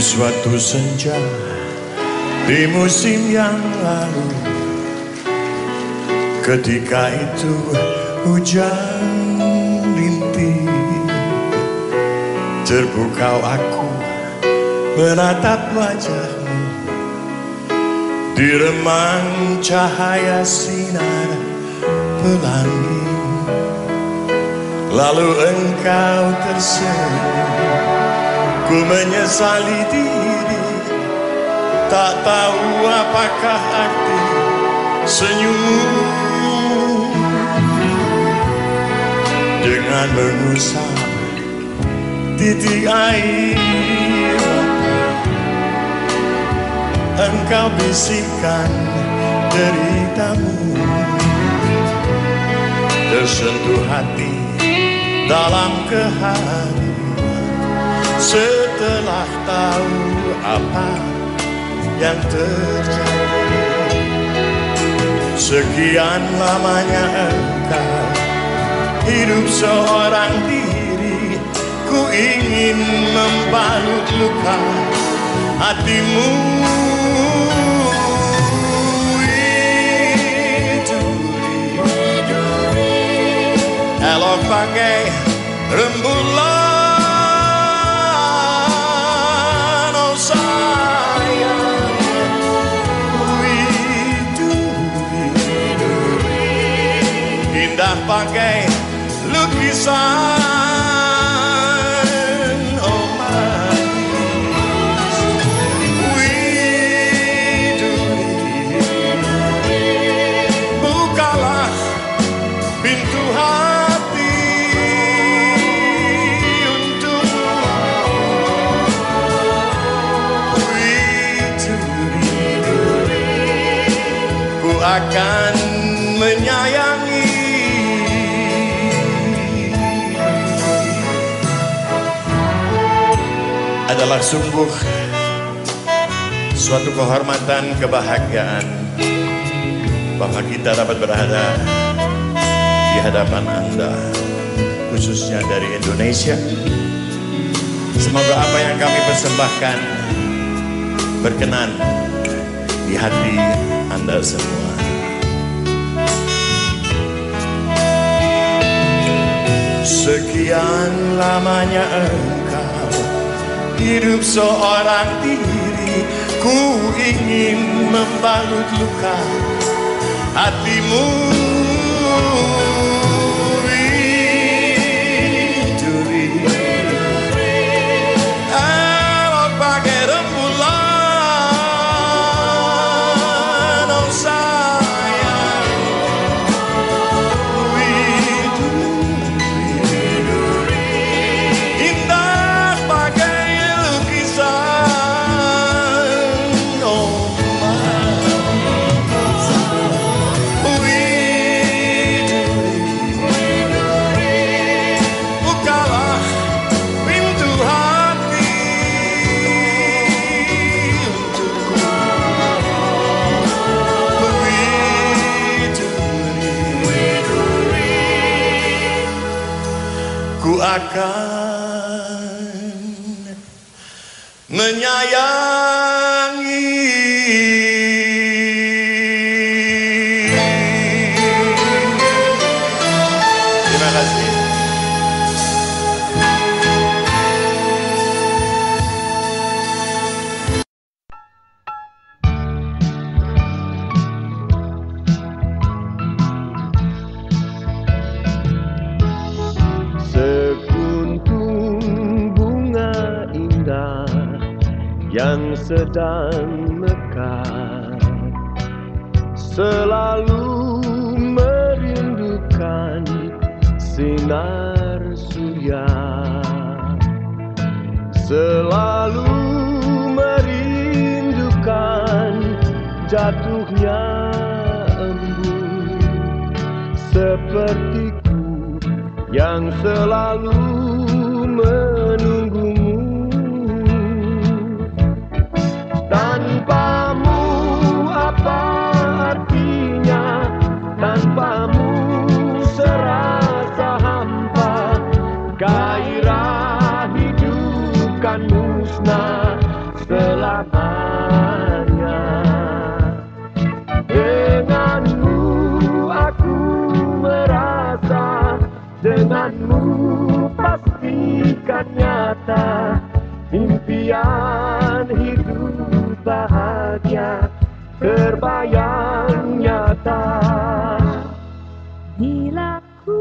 Suatu senja Di musim yang lalu. Ketika itu hujan rintik Terpukau aku menatap wajahmu. Di remang cahaya sinar pelangi Lalu engkau tersenyum Ku menyesali diri. Tak tahu apakah arti senyummu Dengan mengusap titik air Engkau bisikkan deritamu. Tersentuh hati dalam kehadiran setelah tahu apa yang terjadi. Sekian lamanya engkau hidup seorang diri Ku ingin membalut luka hatimu. Elok pakai rembulan pakai lukisan. Oh manis Widuri Bukalah pintu hati untukmu. Widuri Ku akan adalah sungguh suatu kehormatan, kebahagiaan bahwa kita dapat berada di hadapan Anda, khususnya dari Indonesia. Semoga apa yang kami persembahkan berkenan di hati Anda semua. Sekian lamanya hidup seorang diri Ku ingin membalut luka hatimu yang sedang mekar Selalu merindukan sinar surya. Selalu merindukan jatuhnya embun Sepertiku yang selalu dan nyata impian hidup bahagia terbayang nyata. Bila ku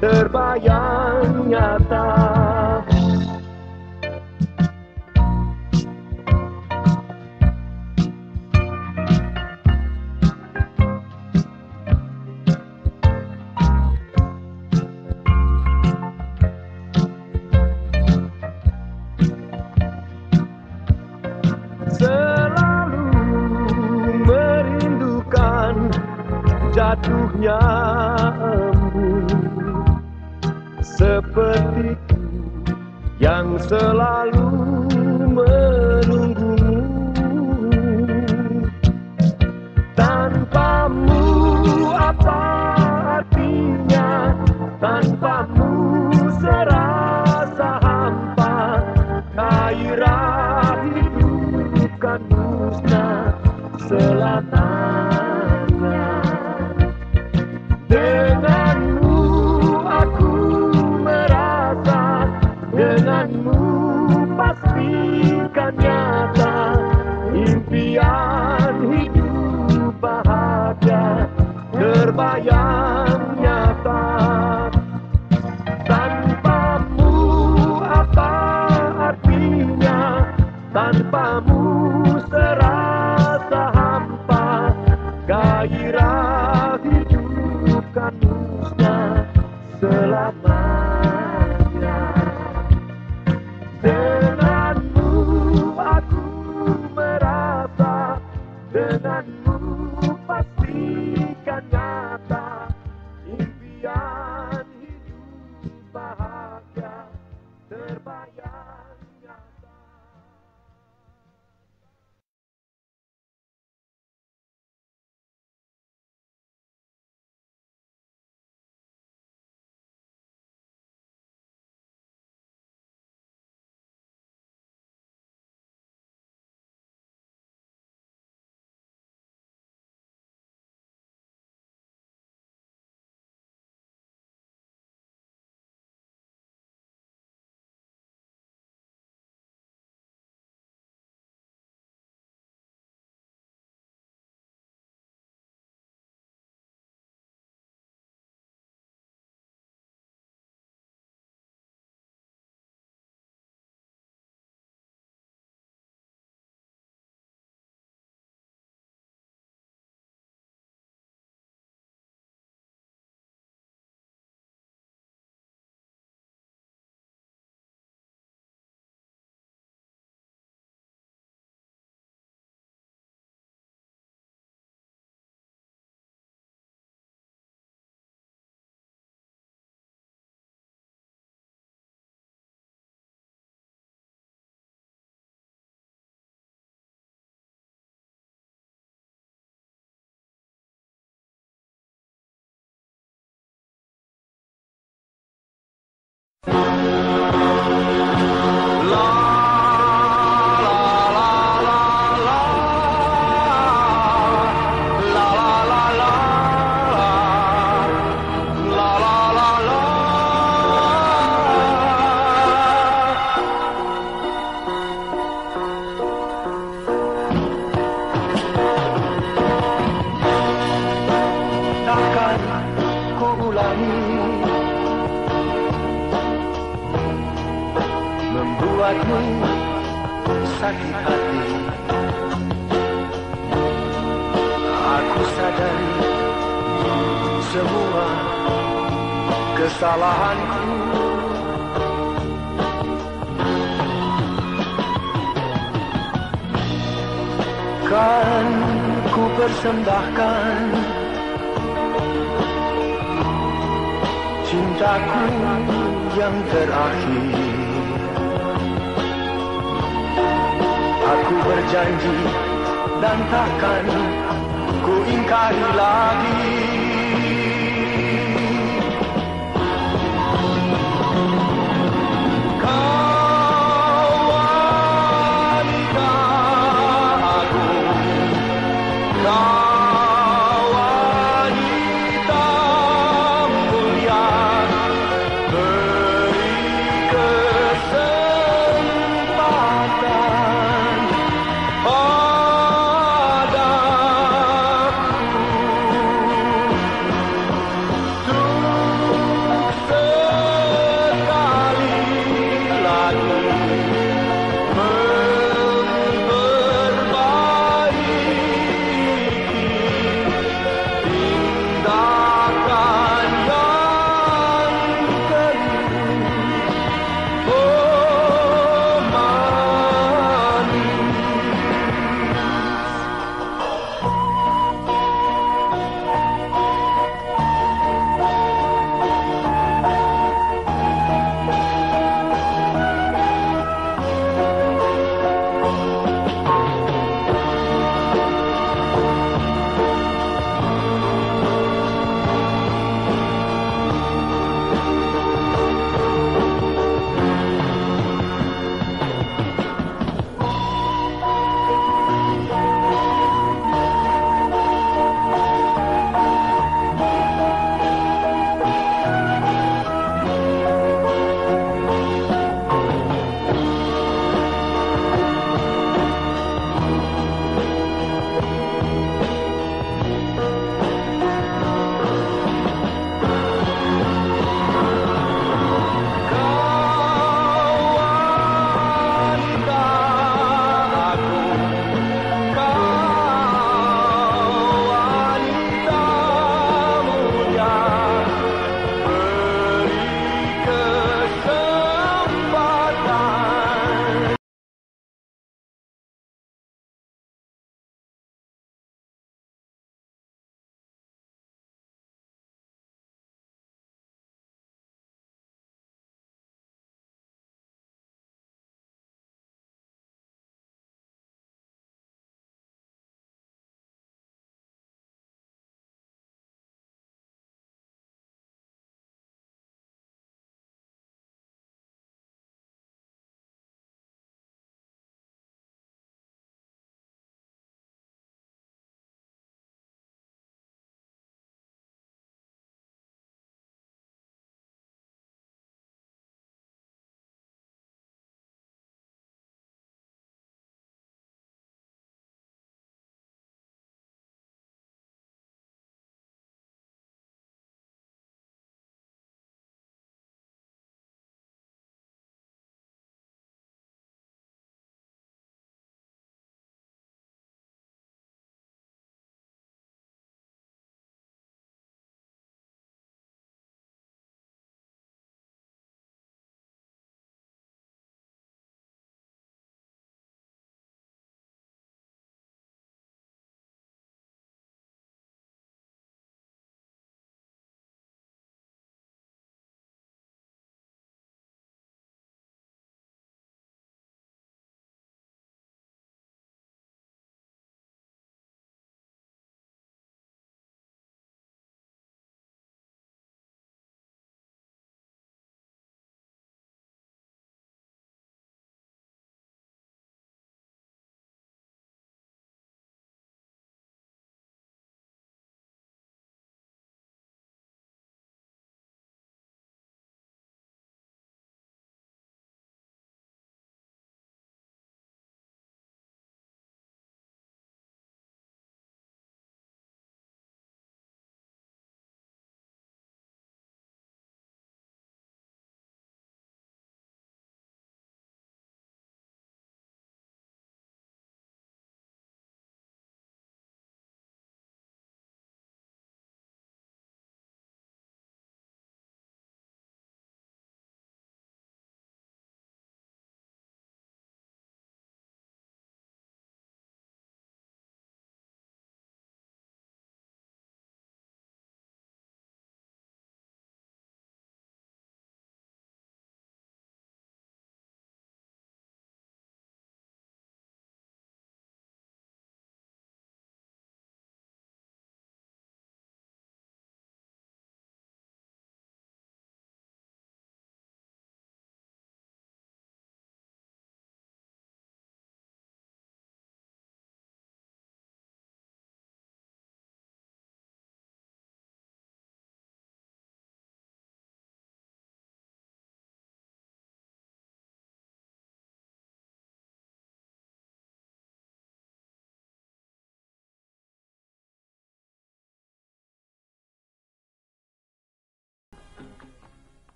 terbayang nyata.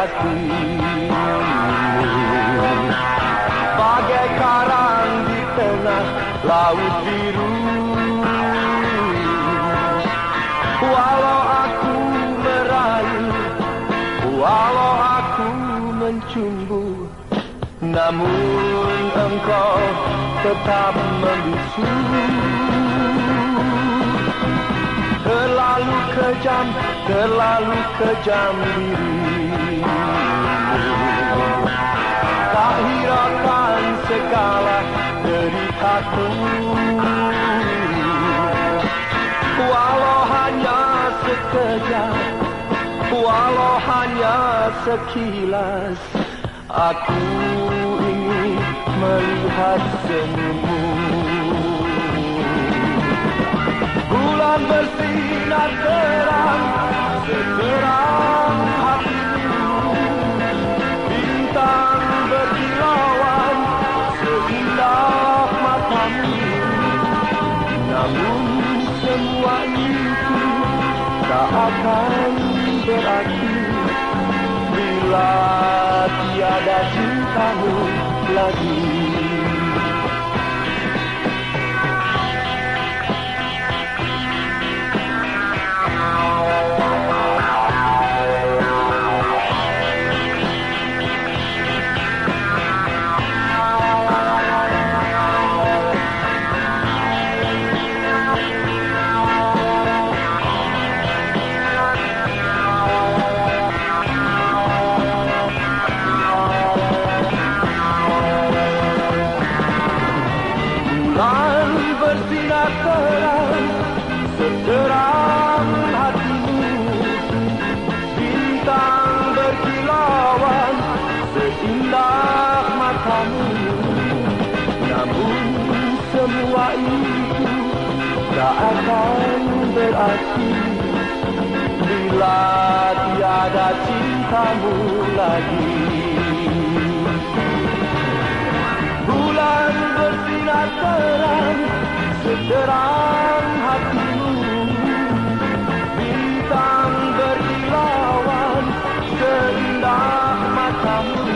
Hatimu Bagai karang di tengah laut biru? Walau aku merayu Walau aku mencumbu Namun engkau tetap membisu kejam, terlalu kejam dirimu Tak hiraukan segala deritaku. Walau hanya sekejap Walau hanya sekilas Aku ingin melihat senyummu akan berarti Bila tiada cintamu lagi berarti Bila tiada cintamu lagi. Bulan bersinar terang Seterang hatimu. Bintang berkilauan Seindah matamu.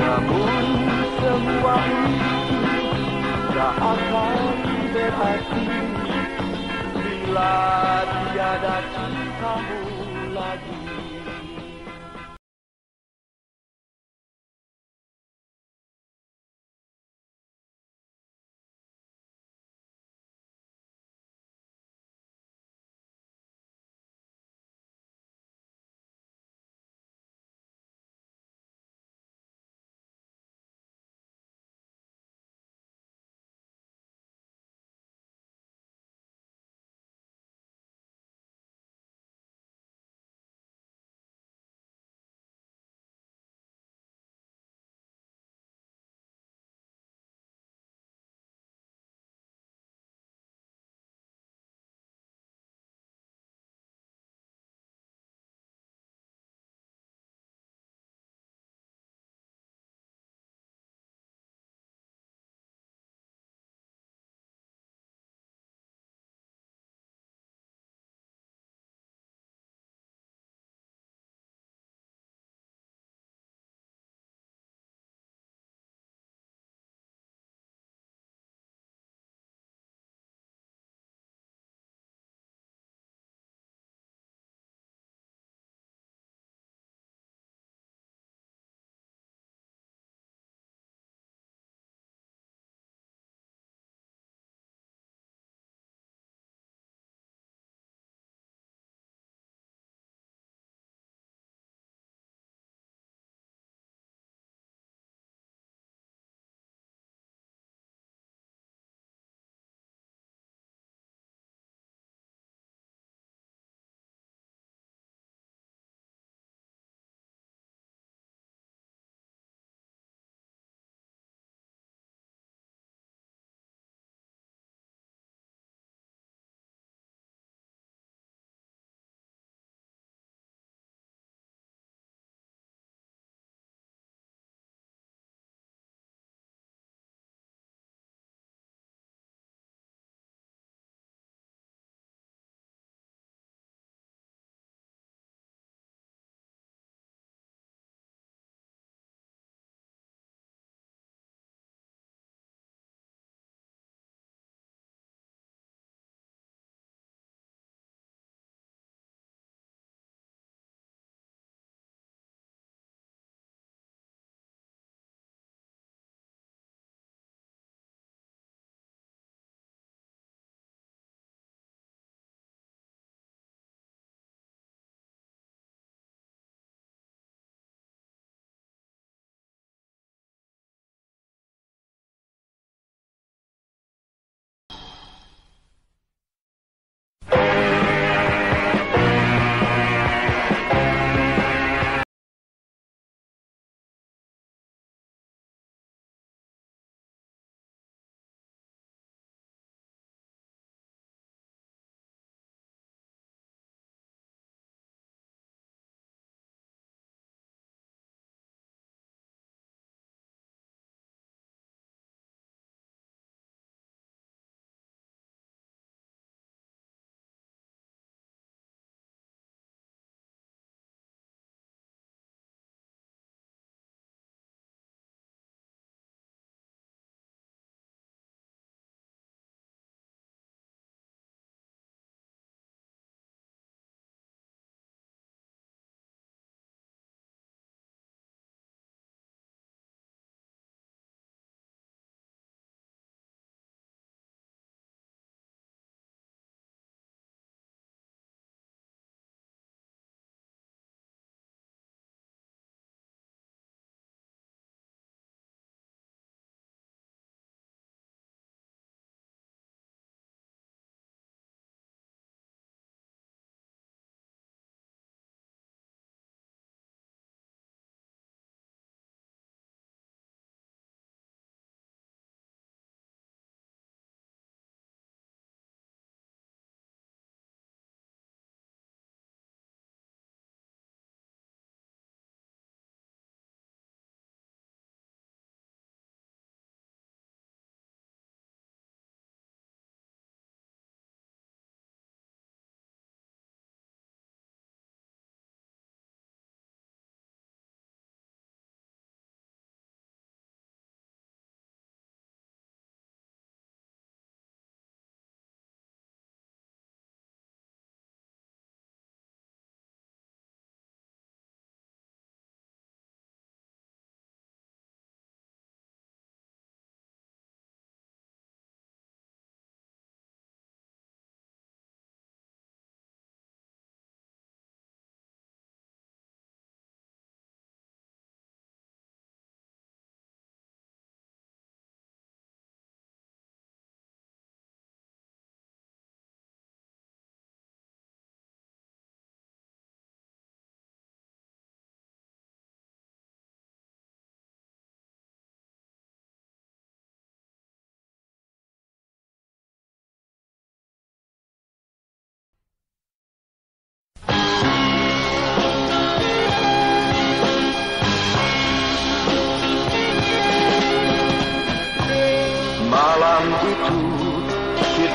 Namun semua itu Tak akan berarti Bila tiada cintamu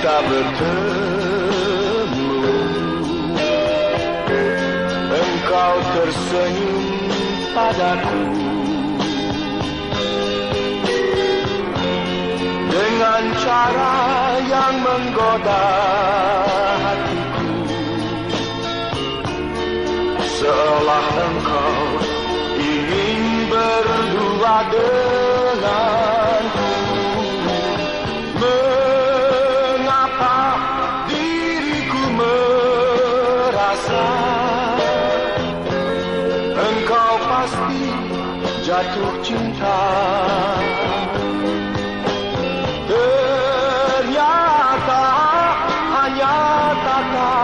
kita bertemu. Engkau tersenyum padaku. Dengan cara yang menggoda hatiku. Seolah engkau ingin berdua denganku jatuh cinta. Ternyata hanya tata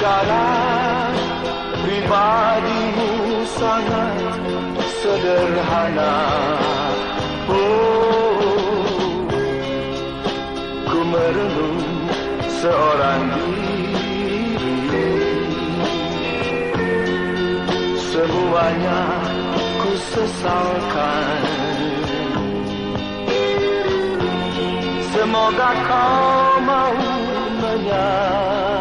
cara Pribadimu sangat sederhana. Oh, ku merenung seorang diri. Semuanya sesalkan. Semoga kau mau menyadari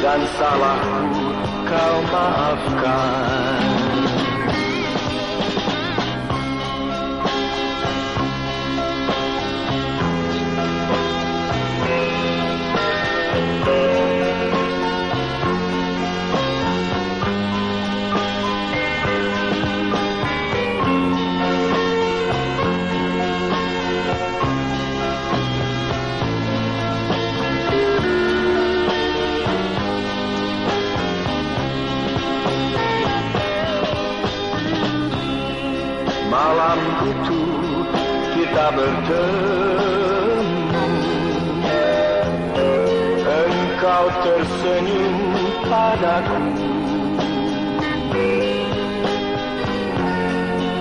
Dan salahku kau maafkan Malam itu kita bertemu. Engkau tersenyum padaku.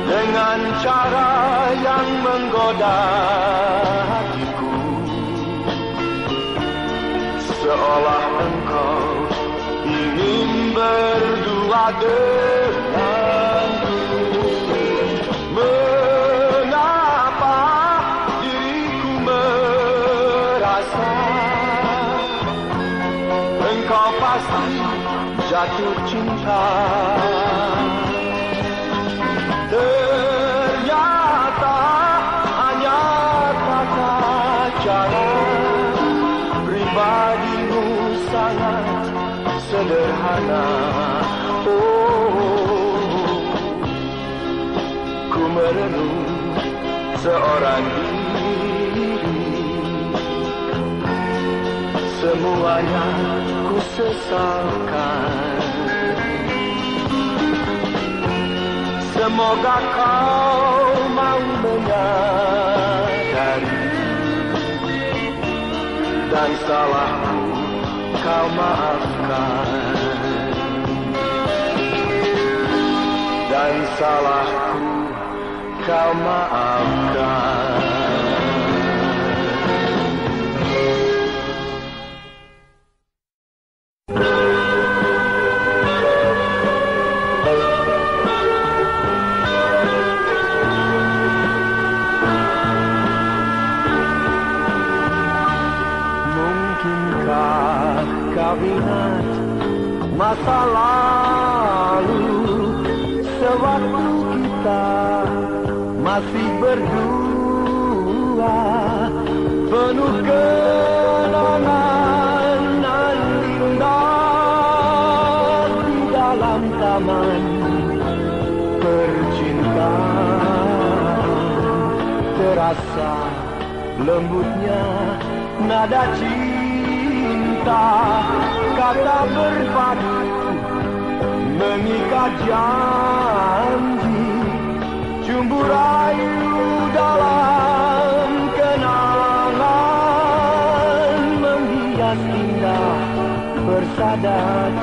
Dengan cara yang menggoda hatiku. Seolah engkau ingin berdua denganku cinta. Ternyata hanya kata cara Pribadimu sangat sederhana. Oh Ku merenung seorang diri. Semuanya ku sesalkan Semoga kau mau menyadari Dan salahku kau maafkan. Dan salahku kau maafkan lembutnya nada cinta Kata berpadu mengikat janji Jumbu rayu dalam kenangan Menghias indah bersada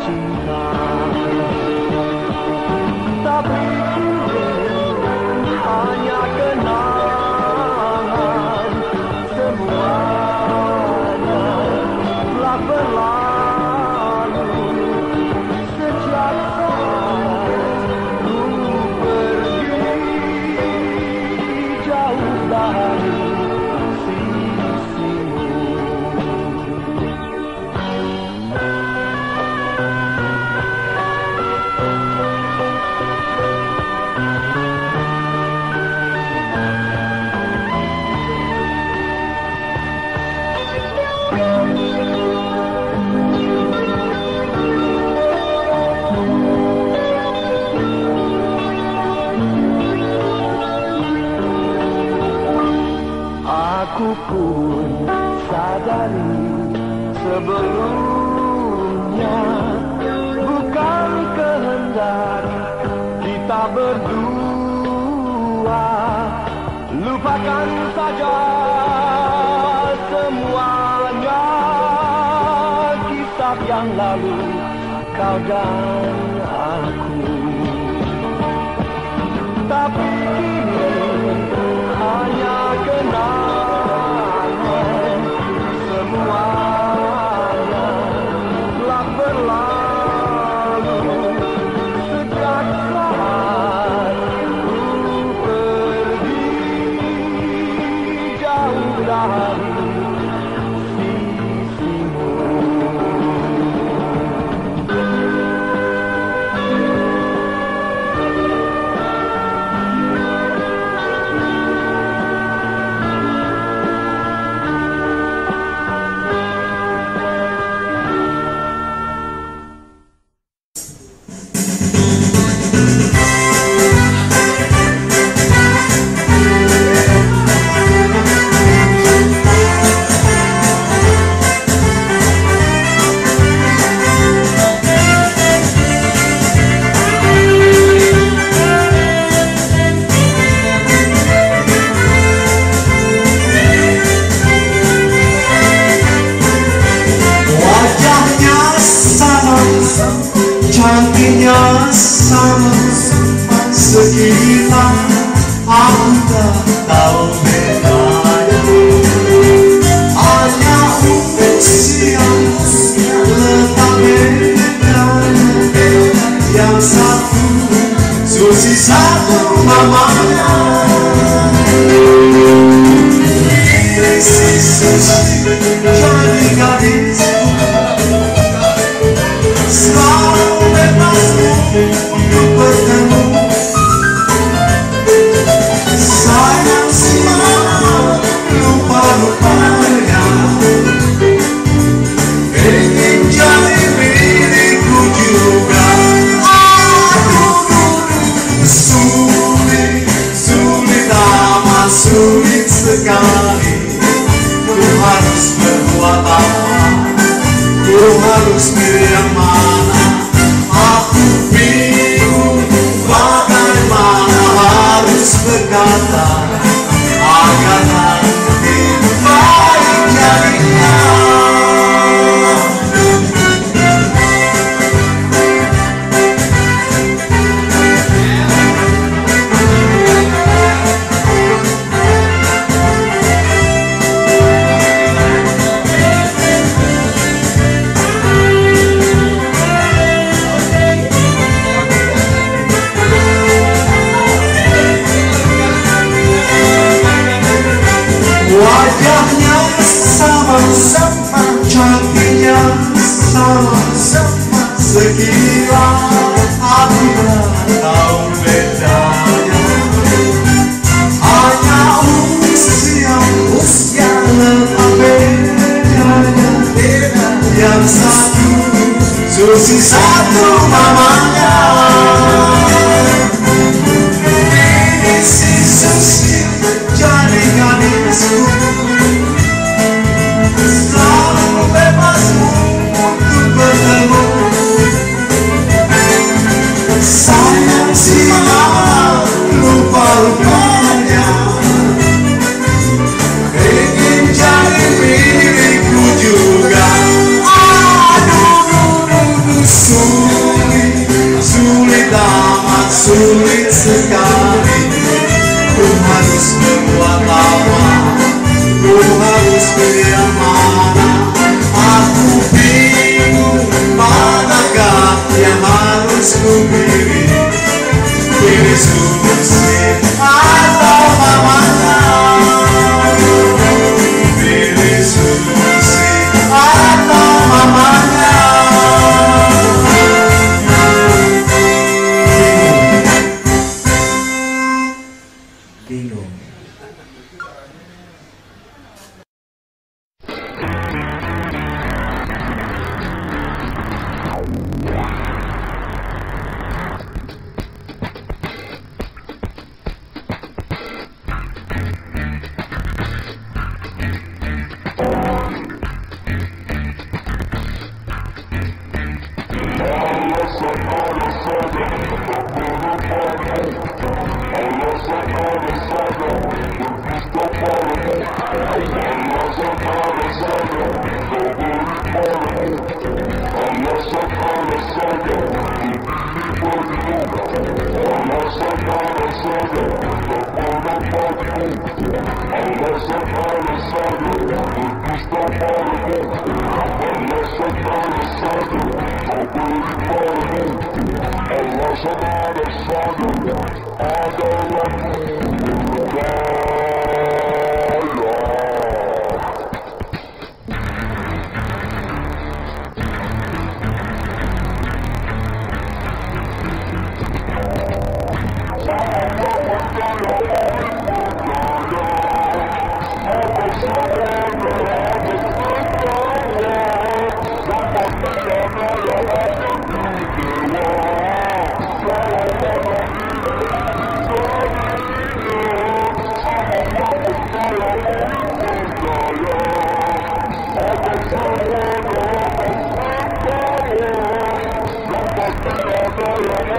Thank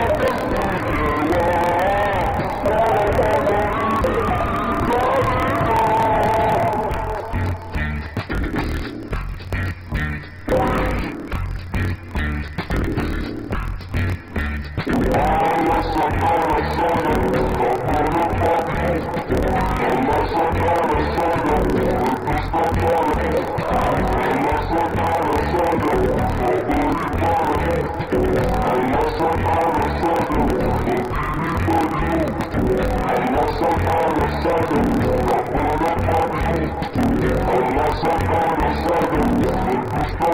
you.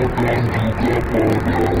Masih terlalu